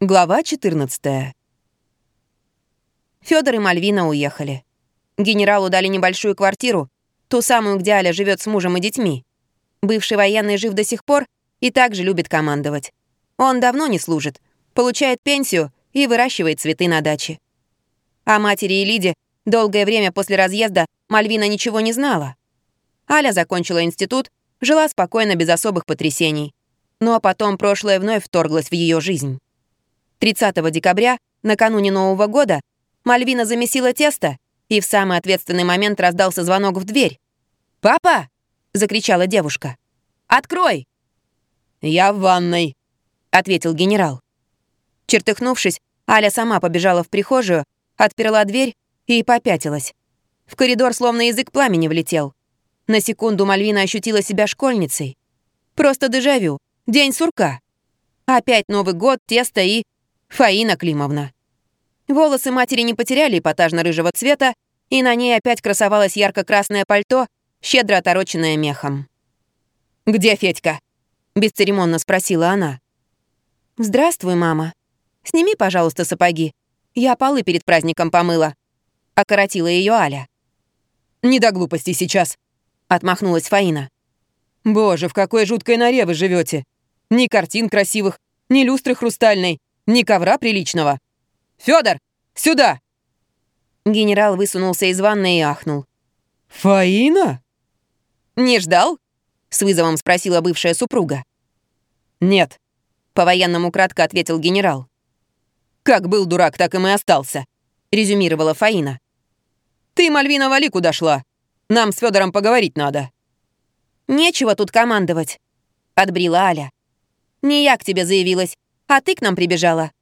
Глава 14. Федор и Мальвина уехали. Генералу дали небольшую квартиру, ту самую, где Аля живет с мужем и детьми. Бывший военный жив до сих пор и также любит командовать. Он давно не служит, получает пенсию и выращивает цветы на даче. О матери и Лиде долгое время после разъезда Мальвина ничего не знала. Аля закончила институт, жила спокойно без особых потрясений. Но потом прошлое вновь вторглось в ее жизнь. 30 декабря, накануне Нового года, Мальвина замесила тесто, и в самый ответственный момент раздался звонок в дверь. «Папа!» — закричала девушка. «Открой!» «Я в ванной», — ответил генерал. Чертыхнувшись, Аля сама побежала в прихожую, отперла дверь и попятилась. В коридор словно язык пламени влетел. На секунду Мальвина ощутила себя школьницей. Просто дежавю. День сурка. Опять Новый год, тесто и... Фаина Климовна. Волосы матери не потеряли эпатажно-рыжего цвета, и на ней опять красовалось ярко-красное пальто, щедро отороченное мехом. «Где Федька?» — бесцеремонно спросила она. «Здравствуй, мама. Сними, пожалуйста, сапоги. Я полы перед праздником помыла», — окоротила ее Аля. «Не до глупости сейчас», — отмахнулась Фаина. «Боже, в какой жуткой норе вы живете! Ни картин красивых, ни люстры хрустальной, ни ковра приличного. Федор, сюда!» Генерал высунулся из ванны и ахнул. «Фаина?» «Не ждал?» — с вызовом спросила бывшая супруга. «Нет», — по-военному кратко ответил генерал. «Как был дурак, так и мы остался», — резюмировала Фаина. «Ты, Мальвина, вали куда шла. Нам с Федором поговорить надо». «Нечего тут командовать», — отбрила Аля. «Не я к тебе заявилась, а ты к нам прибежала.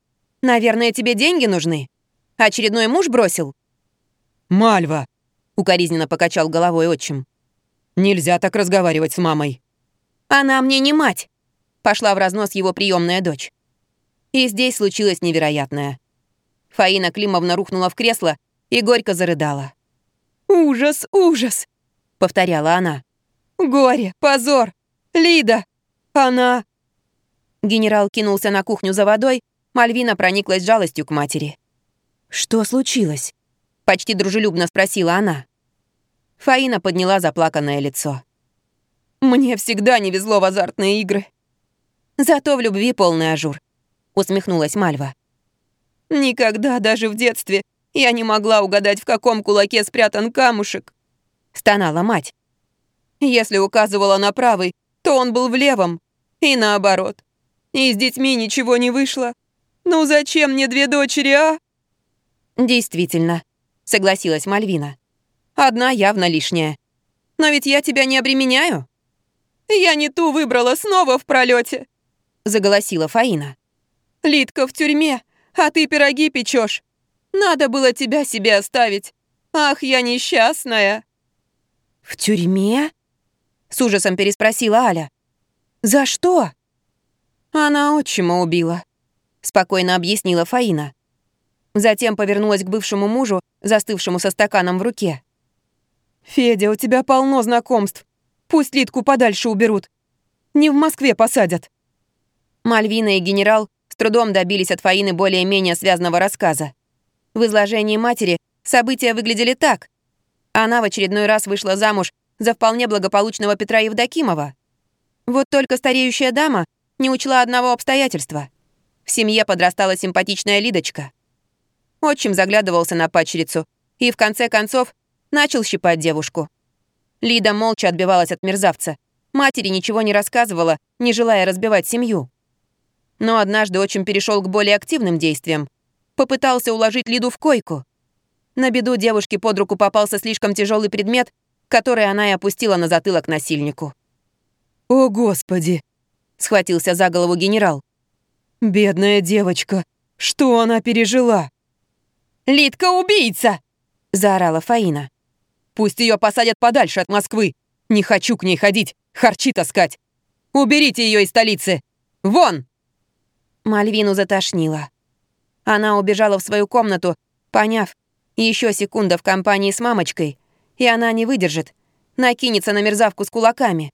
Наверное, тебе деньги нужны? Очередной муж бросил?» «Мальва!» — укоризненно покачал головой отчим. «Нельзя так разговаривать с мамой». «Она мне не мать!» — пошла в разнос его приемная дочь. И здесь случилось невероятное. Фаина Климовна рухнула в кресло и горько зарыдала. «Ужас, ужас!» — повторяла она. «Горе, позор! Лида! Она...» Генерал кинулся на кухню за водой, Мальвина прониклась жалостью к матери. «Что случилось?» — почти дружелюбно спросила она. Фаина подняла заплаканное лицо. «Мне всегда не везло в азартные игры». «Зато в любви полный ажур», — усмехнулась Мальва. «Никогда, даже в детстве, я не могла угадать, в каком кулаке спрятан камушек», — стонала мать. «Если указывала на правый, то он был в левом, и наоборот. И с детьми ничего не вышло. Ну зачем мне две дочери, а?» «Действительно», — согласилась Мальвина. «Одна явно лишняя. Но ведь я тебя не обременяю». «Я не ту выбрала снова в пролете, заголосила Фаина. «Литка в тюрьме, а ты пироги печешь. Надо было тебя себе оставить. Ах, я несчастная!» «В тюрьме?» — с ужасом переспросила Аля. «За что?» «Она отчима убила», — спокойно объяснила Фаина. Затем повернулась к бывшему мужу, застывшему со стаканом в руке. «Федя, у тебя полно знакомств. Пусть Литку подальше уберут. Не в Москве посадят». Мальвина и генерал с трудом добились от Фаины более-менее связанного рассказа. В изложении матери события выглядели так. Она в очередной раз вышла замуж за вполне благополучного Петра Евдокимова. Вот только стареющая дама не учла одного обстоятельства. В семье подрастала симпатичная Лидочка. Отчим заглядывался на падчерицу и, в конце концов, начал щипать девушку. Лида молча отбивалась от мерзавца. Матери ничего не рассказывала, не желая разбивать семью. Но однажды отчим перешел к более активным действиям. Попытался уложить Лиду в койку. На беду девушке под руку попался слишком тяжелый предмет, который она и опустила на затылок насильнику. «О, Господи!» Схватился за голову генерал. «Бедная девочка! Что она пережила?» «Литка убийца!» — заорала Фаина. «Пусть ее посадят подальше от Москвы! Не хочу к ней ходить, харчи таскать! Уберите ее из столицы! Вон!» Мальвину затошнило. Она убежала в свою комнату, поняв, еще секунда в компании с мамочкой, и она не выдержит, накинется на мерзавку с кулаками.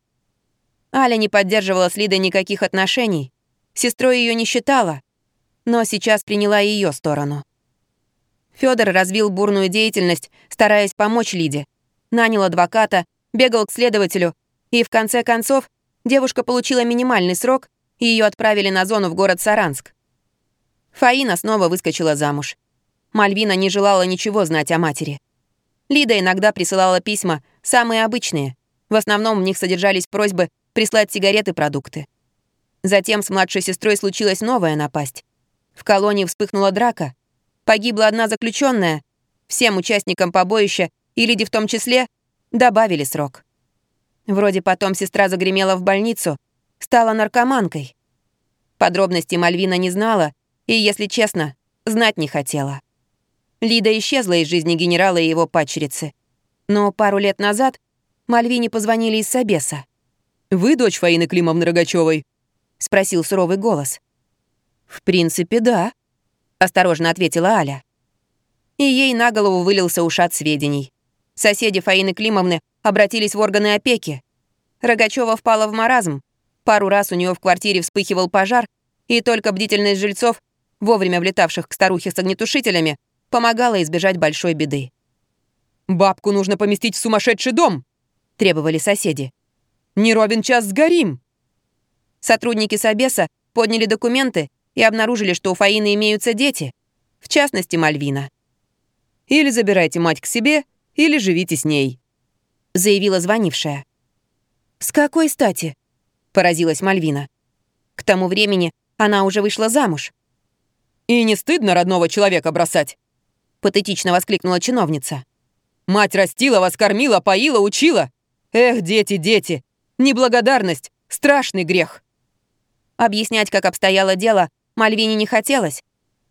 Аля не поддерживала с Лидой никаких отношений. Сестрой ее не считала. но сейчас приняла ее сторону. Федор развил бурную деятельность, стараясь помочь Лиде. Нанял адвоката, бегал к следователю, и в конце концов девушка получила минимальный срок, и ее отправили на зону в город Саранск. Фаина снова выскочила замуж. Мальвина не желала ничего знать о матери. Лида иногда присылала письма, самые обычные. В основном в них содержались просьбы прислать сигареты и продукты. Затем с младшей сестрой случилась новая напасть. В колонии вспыхнула драка. Погибла одна заключенная. Всем участникам побоища, и Лиде в том числе, добавили срок. Вроде потом сестра загремела в больницу, стала наркоманкой. Подробностей Мальвина не знала и, если честно, знать не хотела. Лида исчезла из жизни генерала и его падчерицы. Но пару лет назад Мальвине позвонили из Собеса. «Вы дочь Фаины Климовны Рогачевой?» — спросил суровый голос. «В принципе, да», — осторожно ответила Аля. И ей на голову вылился ушат сведений. Соседи Фаины Климовны обратились в органы опеки. Рогачева впала в маразм. Пару раз у нее в квартире вспыхивал пожар, и только бдительность жильцов, вовремя влетавших к старухе с огнетушителями, помогала избежать большой беды. «Бабку нужно поместить в сумасшедший дом!» — требовали соседи. «Не ровен час сгорим!» Сотрудники Собеса подняли документы и обнаружили, что у Фаины имеются дети, в частности, Мальвина. «Или забирайте мать к себе, или живите с ней», — заявила звонившая. «С какой стати?» — поразилась Мальвина. К тому времени она уже вышла замуж. «И не стыдно родного человека бросать?» — патетично воскликнула чиновница. «Мать растила вас, кормила, поила, учила. Эх, дети, дети, неблагодарность — страшный грех». Объяснять, как обстояло дело, Мальвине не хотелось,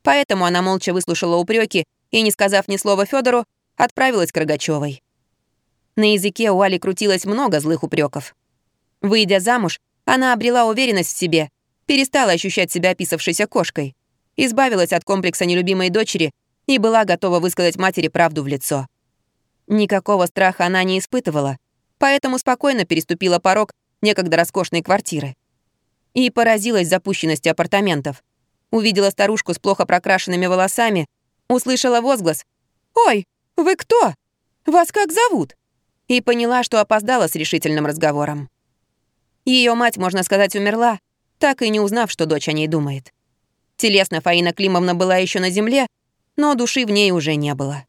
поэтому она молча выслушала упреки и, не сказав ни слова Федору, отправилась к Рогачевой. На языке у Али крутилось много злых упреков. Выйдя замуж, она обрела уверенность в себе, перестала ощущать себя описавшейся кошкой, избавилась от комплекса нелюбимой дочери и была готова высказать матери правду в лицо. Никакого страха она не испытывала, поэтому спокойно переступила порог некогда роскошной квартиры. И поразилась запущенности апартаментов. Увидела старушку с плохо прокрашенными волосами, услышала возглас «Ой, вы кто? Вас как зовут?» и поняла, что опоздала с решительным разговором. Ее мать, можно сказать, умерла, так и не узнав, что дочь о ней думает. Телесно Фаина Климовна была еще на земле, но души в ней уже не было.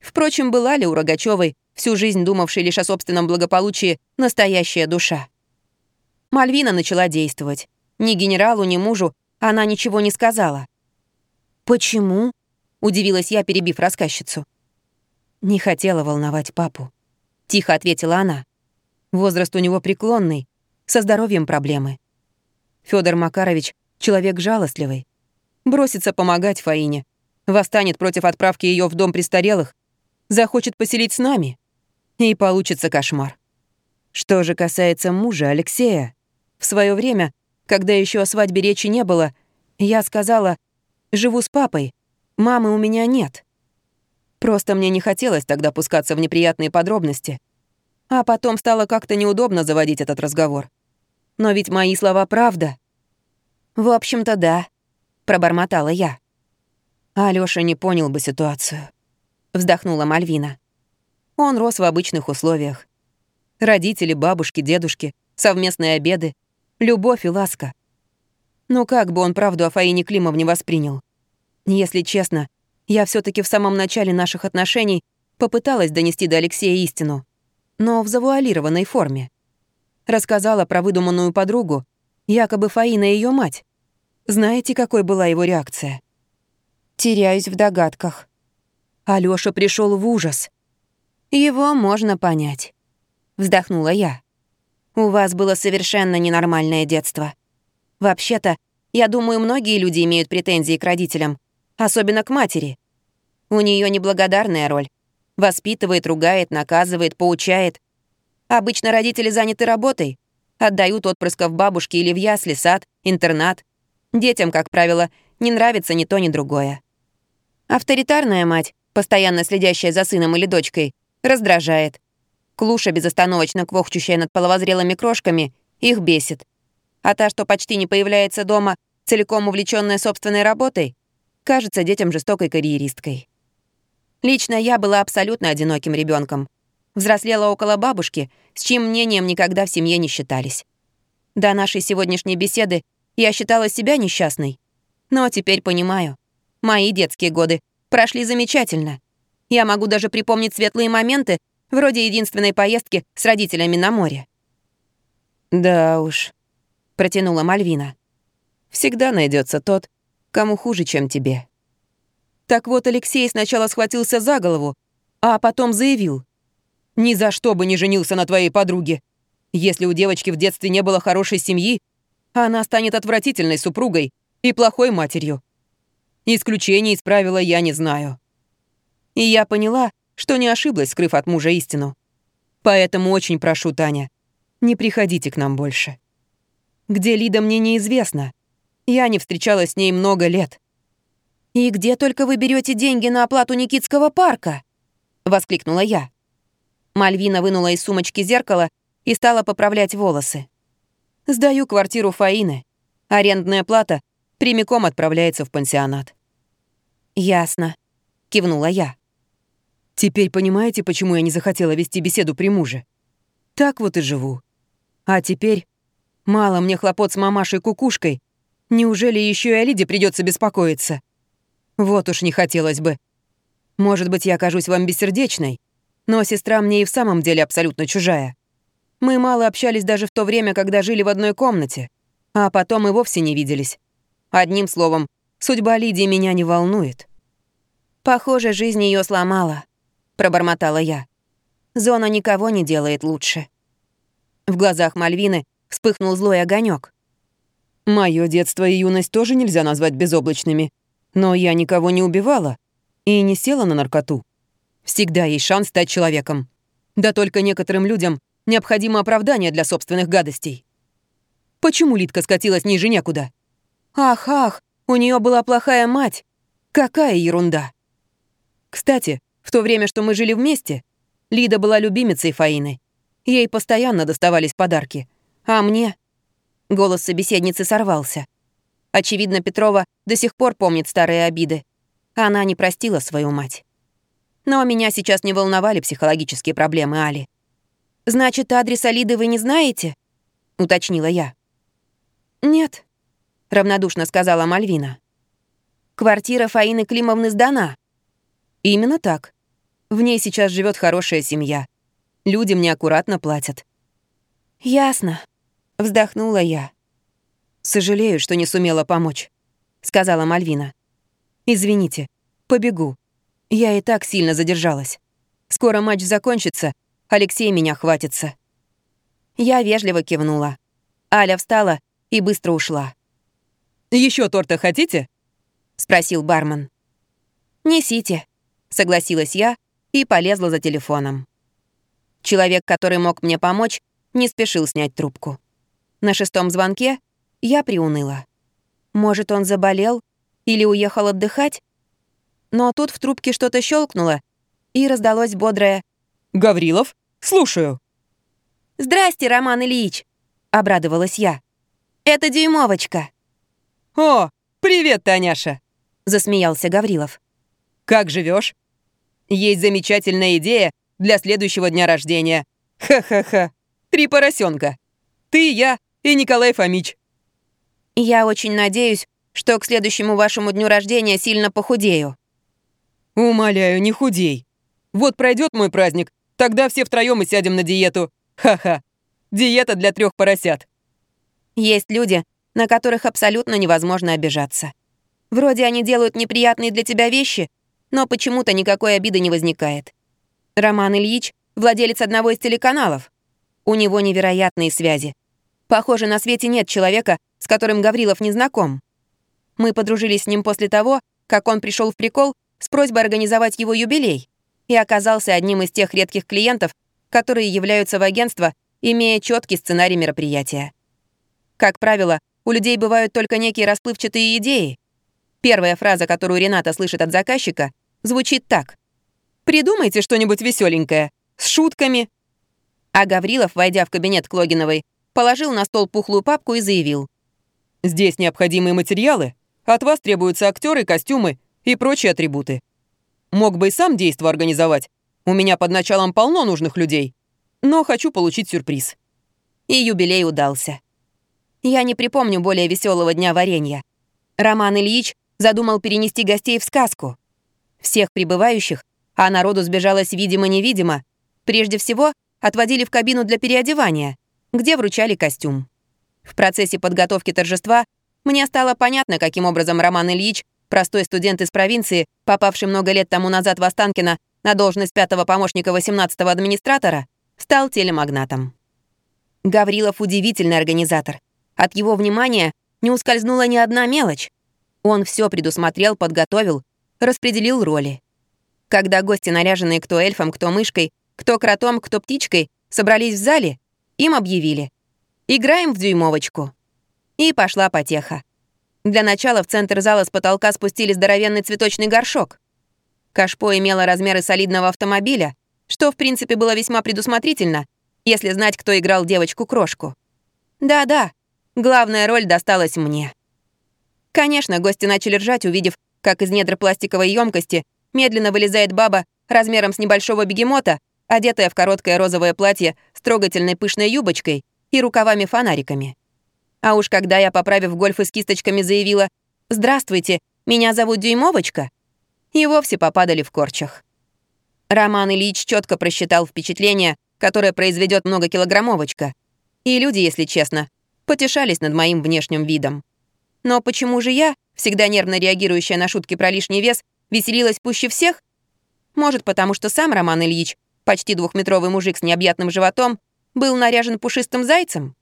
Впрочем, была ли у Рогачевой, всю жизнь думавшей лишь о собственном благополучии, настоящая душа? Мальвина начала действовать. Ни генералу, ни мужу она ничего не сказала. «Почему?» — удивилась я, перебив рассказчицу. «Не хотела волновать папу», — тихо ответила она. «Возраст у него преклонный, со здоровьем проблемы. Федор Макарович — человек жалостливый. Бросится помогать Фаине, восстанет против отправки ее в дом престарелых, захочет поселить с нами. И получится кошмар. Что же касается мужа Алексея, в свое время, когда еще о свадьбе речи не было, я сказала, живу с папой, мамы у меня нет. Просто мне не хотелось тогда пускаться в неприятные подробности. А потом стало как-то неудобно заводить этот разговор. Но ведь мои слова правда. В общем-то, да, пробормотала я. Алёша не понял бы ситуацию. Вздохнула Мальвина. Он рос в обычных условиях. Родители, бабушки, дедушки, совместные обеды, любовь и ласка. Ну как бы он правду о Фаине Климовне воспринял? Если честно, я все таки в самом начале наших отношений попыталась донести до Алексея истину, но в завуалированной форме. Рассказала про выдуманную подругу, якобы Фаина ее мать. Знаете, какой была его реакция? Теряюсь в догадках. Алёша пришел в ужас. Его можно понять. Вздохнула я. У вас было совершенно ненормальное детство. Вообще-то, я думаю, многие люди имеют претензии к родителям, особенно к матери. У нее неблагодарная роль. Воспитывает, ругает, наказывает, поучает. Обычно родители заняты работой, отдают отпрысков бабушке или в ясли, сад, интернат. Детям, как правило, не нравится ни то, ни другое. Авторитарная мать, постоянно следящая за сыном или дочкой, раздражает. Клуша, безостановочно квохчущая над половозрелыми крошками, их бесит. А та, что почти не появляется дома, целиком увлечённая собственной работой, кажется детям жестокой карьеристкой. Лично я была абсолютно одиноким ребенком. Взрослела около бабушки, с чьим мнением никогда в семье не считались. До нашей сегодняшней беседы я считала себя несчастной. Но теперь понимаю. Мои детские годы прошли замечательно. Я могу даже припомнить светлые моменты, вроде единственной поездки с родителями на море. «Да уж», — протянула Мальвина. «Всегда найдется тот, кому хуже, чем тебе». Так вот, Алексей сначала схватился за голову, а потом заявил. «Ни за что бы не женился на твоей подруге. Если у девочки в детстве не было хорошей семьи, она станет отвратительной супругой и плохой матерью. Исключений из правила я не знаю». И я поняла, что не ошиблась, скрыв от мужа истину. Поэтому очень прошу, Таня, не приходите к нам больше. Где Лида, мне неизвестно. Я не встречалась с ней много лет. «И где только вы берете деньги на оплату Никитского парка?» — воскликнула я. Мальвина вынула из сумочки зеркало и стала поправлять волосы. «Сдаю квартиру Фаины. Арендная плата прямиком отправляется в пансионат». «Ясно», — кивнула я. «Теперь понимаете, почему я не захотела вести беседу при муже? Так вот и живу. А теперь мало мне хлопот с мамашей-кукушкой. Неужели еще и о Лиде придется беспокоиться?» Вот уж не хотелось бы. Может быть, я окажусь вам бессердечной, но сестра мне и в самом деле абсолютно чужая. Мы мало общались даже в то время, когда жили в одной комнате, а потом и вовсе не виделись. Одним словом, судьба Лидии меня не волнует. «Похоже, жизнь ее сломала», — пробормотала я. «Зона никого не делает лучше». В глазах Мальвины вспыхнул злой огонек. Мое детство и юность тоже нельзя назвать безоблачными», но я никого не убивала и не села на наркоту. Всегда есть шанс стать человеком. Да только некоторым людям необходимо оправдание для собственных гадостей. Почему Литка скатилась ниже некуда? Ах, ах, у нее была плохая мать. Какая ерунда. Кстати, в то время, что мы жили вместе, Лида была любимицей Фаины. Ей постоянно доставались подарки. А мне... Голос собеседницы сорвался. Очевидно, Петрова до сих пор помнит старые обиды. Она не простила свою мать. Но меня сейчас не волновали психологические проблемы Али. «Значит, адрес Алиды вы не знаете?» — уточнила я. «Нет», — равнодушно сказала Мальвина. «Квартира Фаины Климовны сдана». «Именно так. В ней сейчас живет хорошая семья. Люди мне аккуратно платят». «Ясно», — вздохнула я. «Сожалею, что не сумела помочь», — сказала Мальвина. «Извините, побегу. Я и так сильно задержалась. Скоро матч закончится, Алексей меня хватится». Я вежливо кивнула. Аля встала и быстро ушла. Еще торта хотите?» — спросил бармен. «Несите», — согласилась я и полезла за телефоном. Человек, который мог мне помочь, не спешил снять трубку. На шестом звонке я приуныла. Может, он заболел или уехал отдыхать? Но тут в трубке что-то щелкнуло, и раздалось бодрое «Гаврилов, слушаю». «Здрасте, Роман Ильич!» — обрадовалась я. «Это дюймовочка». «О, привет, Таняша!» — засмеялся Гаврилов. «Как живешь? Есть замечательная идея для следующего дня рождения. Ха-ха-ха. Три поросенка. Ты, я и Николай Фомич. Я очень надеюсь, что к следующему вашему дню рождения сильно похудею. Умоляю, не худей. Вот пройдет мой праздник, тогда все втроем и сядем на диету. Ха-ха. Диета для трех поросят. Есть люди, на которых абсолютно невозможно обижаться. Вроде они делают неприятные для тебя вещи, но почему-то никакой обиды не возникает. Роман Ильич — владелец одного из телеканалов. У него невероятные связи. Похоже, на свете нет человека, с которым Гаврилов не знаком. Мы подружились с ним после того, как он пришел в прикол с просьбой организовать его юбилей и оказался одним из тех редких клиентов, которые являются в агентство, имея четкий сценарий мероприятия. Как правило, у людей бывают только некие расплывчатые идеи. Первая фраза, которую Рената слышит от заказчика, звучит так. «Придумайте что-нибудь веселенькое, с шутками». А Гаврилов, войдя в кабинет к Логиновой, положил на стол пухлую папку и заявил. Здесь необходимые материалы, от вас требуются актеры, костюмы и прочие атрибуты. Мог бы и сам действо организовать. У меня под началом полно нужных людей. Но хочу получить сюрприз. И юбилей удался. Я не припомню более веселого дня варенья. Роман Ильич задумал перенести гостей в сказку. Всех прибывающих, а народу сбежалось видимо-невидимо, прежде всего отводили в кабину для переодевания, где вручали костюм. В процессе подготовки торжества мне стало понятно, каким образом Роман Ильич, простой студент из провинции, попавший много лет тому назад в Останкино на должность пятого помощника 18-го администратора, стал телемагнатом. Гаврилов удивительный организатор. От его внимания не ускользнула ни одна мелочь. Он все предусмотрел, подготовил, распределил роли. Когда гости, наряженные кто эльфом, кто мышкой, кто кротом, кто птичкой, собрались в зале, им объявили «Играем в дюймовочку». И пошла потеха. Для начала в центр зала с потолка спустили здоровенный цветочный горшок. Кашпо имело размеры солидного автомобиля, что, в принципе, было весьма предусмотрительно, если знать, кто играл девочку-крошку. Да-да, главная роль досталась мне. Конечно, гости начали ржать, увидев, как из недр пластиковой емкости медленно вылезает баба размером с небольшого бегемота, одетая в короткое розовое платье с трогательной пышной юбочкой и рукавами-фонариками. А уж когда я, поправив гольфы с кисточками, заявила «Здравствуйте, меня зовут Дюймовочка», и вовсе попадали в корчах. Роман Ильич четко просчитал впечатление, которое произведет многокилограммовочка. И люди, если честно, потешались над моим внешним видом. Но почему же я, всегда нервно реагирующая на шутки про лишний вес, веселилась пуще всех? Может, потому что сам Роман Ильич, почти двухметровый мужик с необъятным животом, был наряжен пушистым зайцем?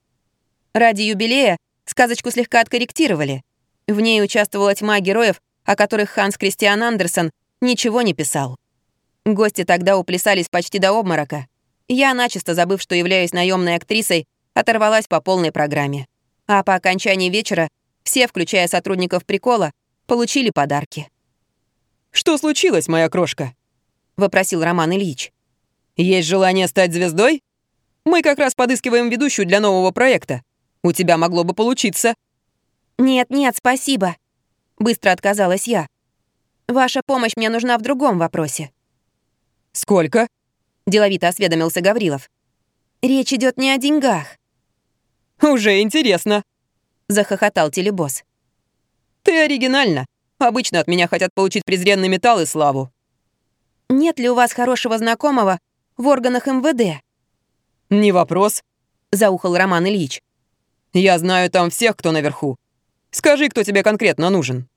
Ради юбилея сказочку слегка откорректировали. В ней участвовала тьма героев, о которых Ханс Кристиан Андерсон ничего не писал. Гости тогда уплясались почти до обморока. Я, начисто забыв, что являюсь наемной актрисой, оторвалась по полной программе. А по окончании вечера все, включая сотрудников прикола, получили подарки. «Что случилось, моя крошка?» — вопросил Роман Ильич. «Есть желание стать звездой? Мы как раз подыскиваем ведущую для нового проекта. У тебя могло бы получиться». «Нет-нет, спасибо», — быстро отказалась я. «Ваша помощь мне нужна в другом вопросе». «Сколько?» — деловито осведомился Гаврилов. «Речь идет не о деньгах». «Уже интересно», — захохотал телебосс. «Ты оригинальна. Обычно от меня хотят получить презренный металл и славу». «Нет ли у вас хорошего знакомого в органах МВД?» «Не вопрос», — заухал Роман Ильич. Я знаю там всех, кто наверху. Скажи, кто тебе конкретно нужен».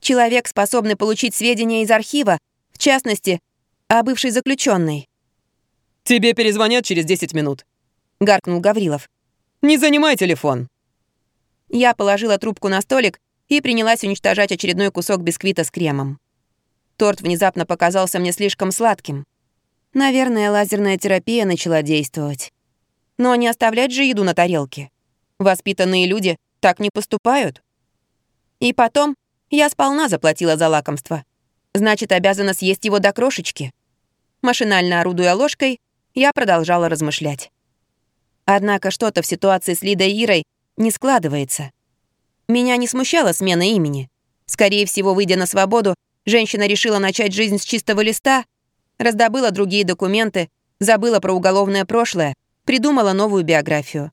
«Человек, способный получить сведения из архива, в частности, о бывшей заключенной. «Тебе перезвонят через 10 минут», — гаркнул Гаврилов. «Не занимай телефон». Я положила трубку на столик и принялась уничтожать очередной кусок бисквита с кремом. Торт внезапно показался мне слишком сладким. Наверное, лазерная терапия начала действовать. Но не оставлять же еду на тарелке. Воспитанные люди так не поступают. И потом я сполна заплатила за лакомство. Значит, обязана съесть его до крошечки. Машинально орудуя ложкой, я продолжала размышлять. Однако что-то в ситуации с Лидой Ирой не складывается. Меня не смущала смена имени. Скорее всего, выйдя на свободу, женщина решила начать жизнь с чистого листа, раздобыла другие документы, забыла про уголовное прошлое, придумала новую биографию.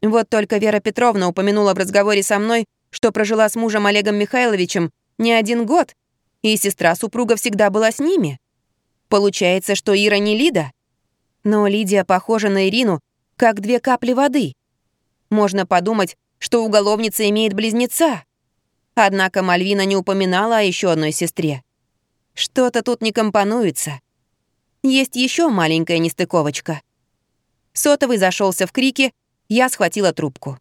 Вот только Вера Петровна упомянула в разговоре со мной, что прожила с мужем Олегом Михайловичем не один год, и сестра супруга всегда была с ними. Получается, что Ира не Лида. Но Лидия похожа на Ирину, как две капли воды. Можно подумать, что уголовница имеет близнеца. Однако Мальвина не упоминала о еще одной сестре. Что-то тут не компонуется. Есть еще маленькая нестыковочка. Сотовый зашелся в крике, я схватила трубку.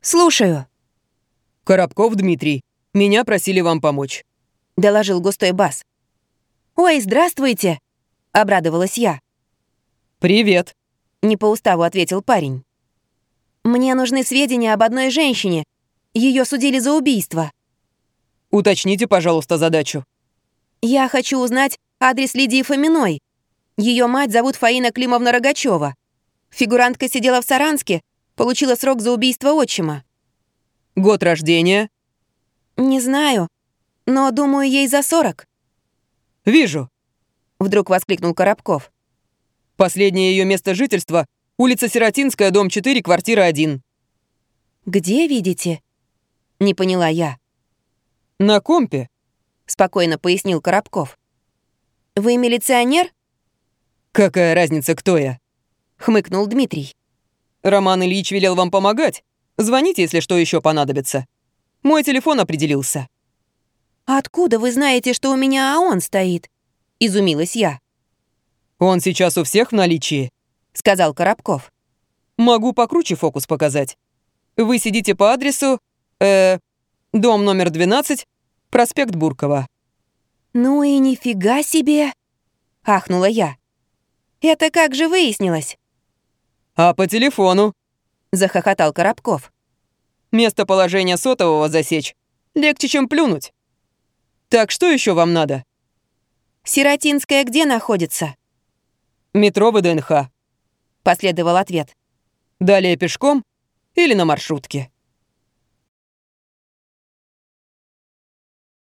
«Слушаю». «Коробков Дмитрий. Меня просили вам помочь», — доложил густой бас. «Ой, здравствуйте!» — обрадовалась я. «Привет», — не по уставу ответил парень. «Мне нужны сведения об одной женщине. Ее судили за убийство». «Уточните, пожалуйста, задачу». «Я хочу узнать адрес Лидии Фоминой. Ее мать зовут Фаина Климовна Рогачева. Фигурантка сидела в Саранске, Получила срок за убийство отчима». Год рождения?» «Не знаю, но думаю, ей за сорок». «Вижу», — вдруг воскликнул Коробков. «Последнее ее место жительства — улица Сиротинская, дом 4, квартира 1». «Где видите?» — не поняла я. «На компе», — спокойно пояснил Коробков. «Вы милиционер?» «Какая разница, кто я?» — хмыкнул Дмитрий. «Роман Ильич велел вам помогать. Звоните, если что еще понадобится. Мой телефон определился». «Откуда вы знаете, что у меня АОН стоит?» — изумилась я. «Он сейчас у всех в наличии», — сказал Коробков. «Могу покруче фокус показать. Вы сидите по адресу... э дом номер 12, проспект Буркова». «Ну и нифига себе!» — ахнула я. «Это как же выяснилось?» «А по телефону», — захохотал Коробков. «Местоположение сотового засечь легче, чем плюнуть. Так что еще вам надо?» «Сиротинская где находится?» «Метро ВДНХ», — последовал ответ. «Далее пешком или на маршрутке?»